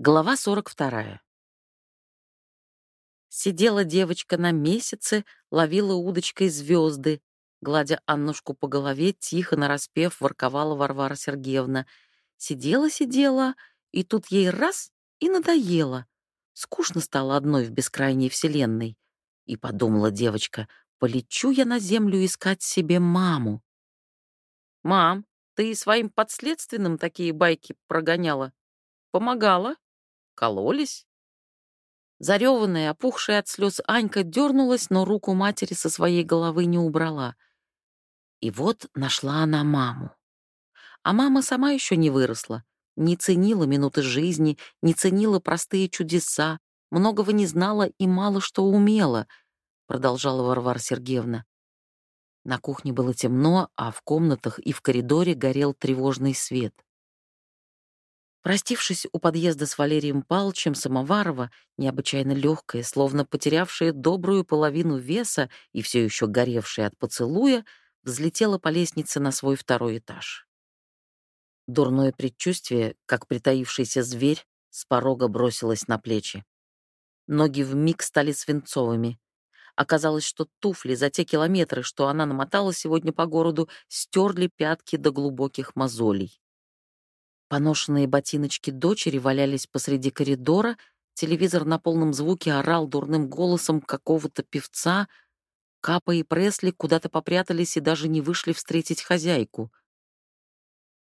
Глава 42. Сидела девочка на месяце, ловила удочкой звезды, гладя Аннушку по голове, тихо нараспев ворковала Варвара Сергеевна. Сидела-сидела, и тут ей раз — и надоело. Скучно стало одной в бескрайней вселенной. И подумала девочка, полечу я на землю искать себе маму. «Мам, ты своим подследственным такие байки прогоняла? Помогала?» Кололись? Зареванная, опухшая от слез Анька дернулась, но руку матери со своей головы не убрала. И вот нашла она маму. А мама сама еще не выросла, не ценила минуты жизни, не ценила простые чудеса, многого не знала и мало что умела, продолжала Варвара Сергеевна. На кухне было темно, а в комнатах и в коридоре горел тревожный свет. Простившись у подъезда с Валерием Палчем, Самоварова, необычайно легкая, словно потерявшая добрую половину веса и все еще горевшая от поцелуя, взлетела по лестнице на свой второй этаж. Дурное предчувствие, как притаившийся зверь, с порога бросилось на плечи. Ноги вмиг стали свинцовыми. Оказалось, что туфли за те километры, что она намотала сегодня по городу, стерли пятки до глубоких мозолей. Поношенные ботиночки дочери валялись посреди коридора, телевизор на полном звуке орал дурным голосом какого-то певца, Капа и Пресли куда-то попрятались и даже не вышли встретить хозяйку.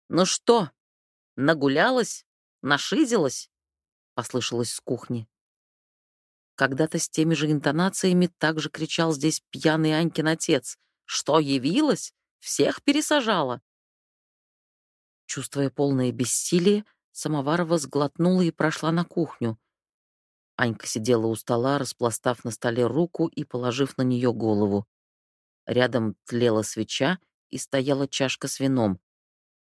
«Ну что, нагулялась? Нашизилась?» — послышалось с кухни. Когда-то с теми же интонациями также кричал здесь пьяный Анькин отец. «Что, явилась? Всех пересажала?» Чувствуя полное бессилие, Самоварова сглотнула и прошла на кухню. Анька сидела у стола, распластав на столе руку и положив на нее голову. Рядом тлела свеча и стояла чашка с вином.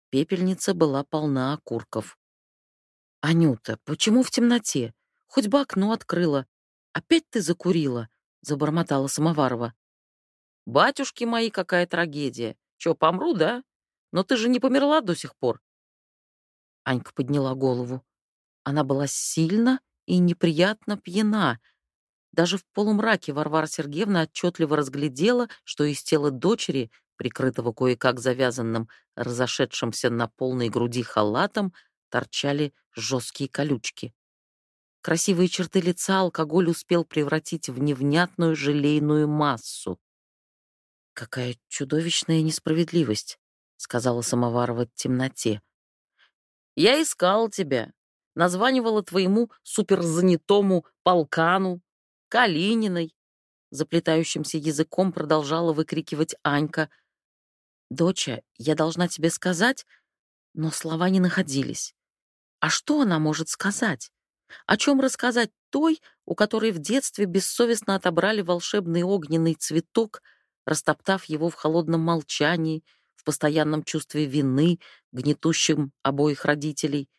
Пепельница была полна окурков. «Анюта, почему в темноте? Хоть бы окно открыла. Опять ты закурила?» — забормотала Самоварова. «Батюшки мои, какая трагедия! Чё, помру, да?» Но ты же не померла до сих пор. Анька подняла голову. Она была сильно и неприятно пьяна. Даже в полумраке Варвара Сергеевна отчетливо разглядела, что из тела дочери, прикрытого кое-как завязанным, разошедшимся на полной груди халатом, торчали жесткие колючки. Красивые черты лица алкоголь успел превратить в невнятную желейную массу. Какая чудовищная несправедливость. — сказала Самоварова в темноте. «Я искал тебя, названивала твоему суперзанятому полкану, Калининой», заплетающимся языком продолжала выкрикивать Анька. «Доча, я должна тебе сказать...» Но слова не находились. А что она может сказать? О чем рассказать той, у которой в детстве бессовестно отобрали волшебный огненный цветок, растоптав его в холодном молчании, постоянном чувстве вины, гнетущем обоих родителей,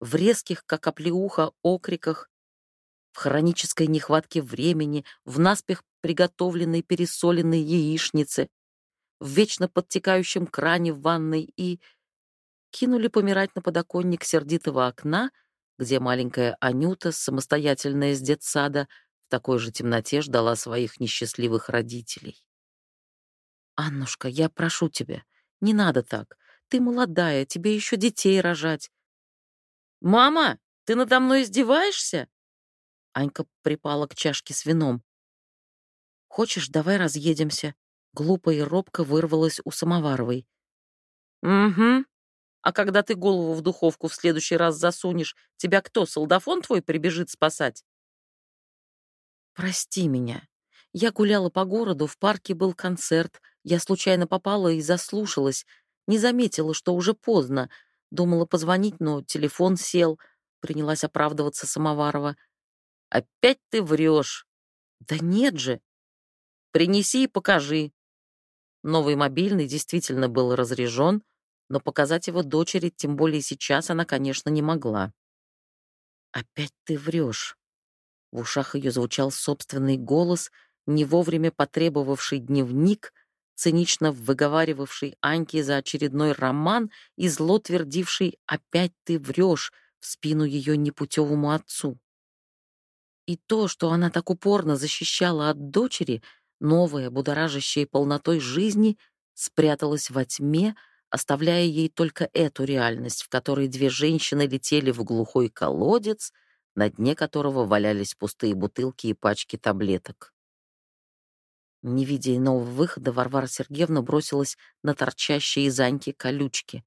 в резких, как оплеуха, окриках, в хронической нехватке времени, в наспех приготовленной пересоленной яичнице, в вечно подтекающем кране в ванной и кинули помирать на подоконник сердитого окна, где маленькая Анюта, самостоятельная из детсада, в такой же темноте ждала своих несчастливых родителей. «Аннушка, я прошу тебя, не надо так. Ты молодая, тебе еще детей рожать. «Мама, ты надо мной издеваешься?» Анька припала к чашке с вином. «Хочешь, давай разъедемся?» Глупо и робко вырвалась у Самоваровой. «Угу. А когда ты голову в духовку в следующий раз засунешь, тебя кто, солдафон твой, прибежит спасать?» «Прости меня. Я гуляла по городу, в парке был концерт, я случайно попала и заслушалась, не заметила, что уже поздно. Думала позвонить, но телефон сел. Принялась оправдываться Самоварова. «Опять ты врешь!» «Да нет же!» «Принеси и покажи!» Новый мобильный действительно был разряжен, но показать его дочери, тем более сейчас, она, конечно, не могла. «Опять ты врешь!» В ушах ее звучал собственный голос, не вовремя потребовавший дневник — цинично выговаривавший Аньке за очередной роман и зло твердивший «опять ты врешь», в спину ее непутевому отцу. И то, что она так упорно защищала от дочери, новая, будоражащая полнотой жизни, спряталась во тьме, оставляя ей только эту реальность, в которой две женщины летели в глухой колодец, на дне которого валялись пустые бутылки и пачки таблеток. Не видя иного выхода, Варвара Сергеевна бросилась на торчащие из Аньки колючки.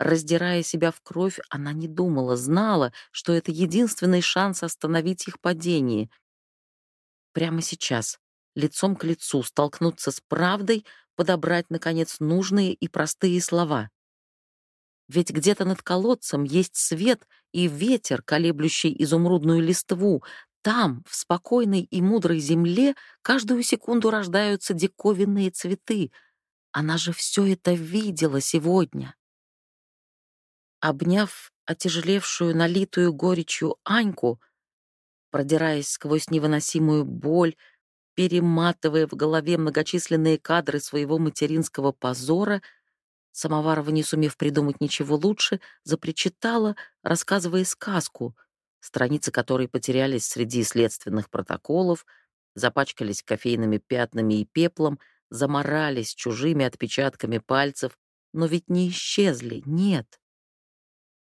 Раздирая себя в кровь, она не думала, знала, что это единственный шанс остановить их падение. Прямо сейчас, лицом к лицу, столкнуться с правдой, подобрать, наконец, нужные и простые слова. Ведь где-то над колодцем есть свет и ветер, колеблющий изумрудную листву. Там, в спокойной и мудрой земле, каждую секунду рождаются диковинные цветы. Она же все это видела сегодня. Обняв отяжелевшую, налитую горечью Аньку, продираясь сквозь невыносимую боль, перематывая в голове многочисленные кадры своего материнского позора, Самоварова, не сумев придумать ничего лучше, запричитала, рассказывая сказку, страницы которой потерялись среди следственных протоколов, запачкались кофейными пятнами и пеплом, заморались чужими отпечатками пальцев, но ведь не исчезли, нет.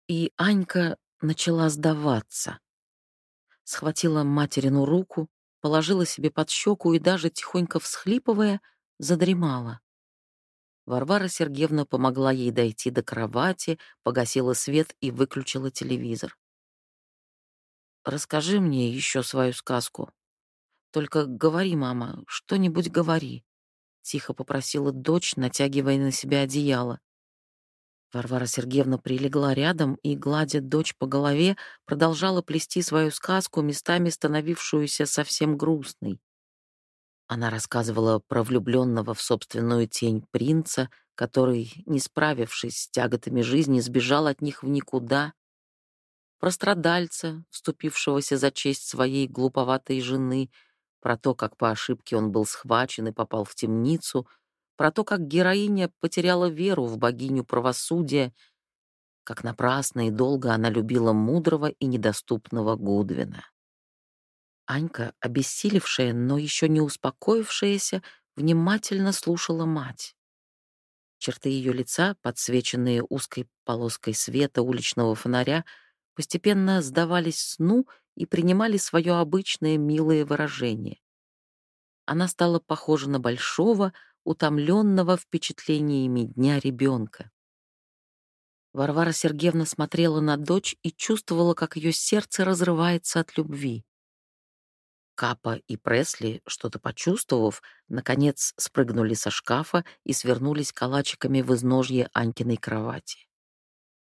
И Анька начала сдаваться. Схватила материну руку, положила себе под щеку и даже, тихонько всхлипывая, задремала. Варвара Сергеевна помогла ей дойти до кровати, погасила свет и выключила телевизор. «Расскажи мне еще свою сказку. Только говори, мама, что-нибудь говори», — тихо попросила дочь, натягивая на себя одеяло. Варвара Сергеевна прилегла рядом и, гладя дочь по голове, продолжала плести свою сказку, местами становившуюся совсем грустной. Она рассказывала про влюбленного в собственную тень принца, который, не справившись с тяготами жизни, сбежал от них в никуда, про страдальца, вступившегося за честь своей глуповатой жены, про то, как по ошибке он был схвачен и попал в темницу, про то, как героиня потеряла веру в богиню правосудия, как напрасно и долго она любила мудрого и недоступного Гудвина. Анька, обессилевшая, но еще не успокоившаяся, внимательно слушала мать. Черты ее лица, подсвеченные узкой полоской света уличного фонаря, постепенно сдавались сну и принимали свое обычное милое выражение. Она стала похожа на большого, утомленного впечатлениями дня ребенка. Варвара Сергеевна смотрела на дочь и чувствовала, как ее сердце разрывается от любви. Капа и Пресли, что-то почувствовав, наконец спрыгнули со шкафа и свернулись калачиками в изножье Анькиной кровати.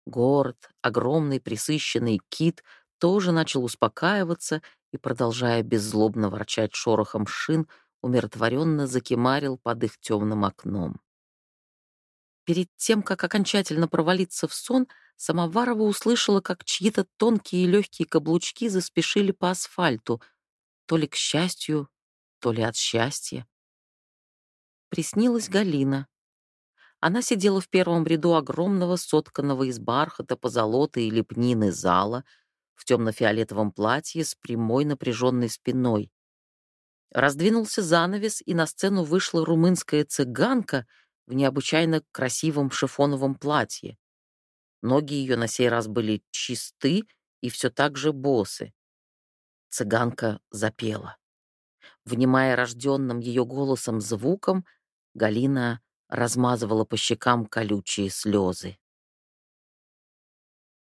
Город, огромный присыщенный кит, тоже начал успокаиваться и, продолжая беззлобно ворчать шорохом шин, умиротворенно закимарил под их темным окном. Перед тем, как окончательно провалиться в сон, Самоварова услышала, как чьи-то тонкие и легкие каблучки заспешили по асфальту — то ли к счастью, то ли от счастья. Приснилась Галина. Она сидела в первом ряду огромного сотканного из бархата, позолоты и лепнины зала в темно-фиолетовом платье с прямой напряженной спиной. Раздвинулся занавес, и на сцену вышла румынская цыганка в необычайно красивом шифоновом платье. Ноги ее на сей раз были чисты и все так же босы. Цыганка запела. Внимая рожденным ее голосом звуком, Галина размазывала по щекам колючие слезы.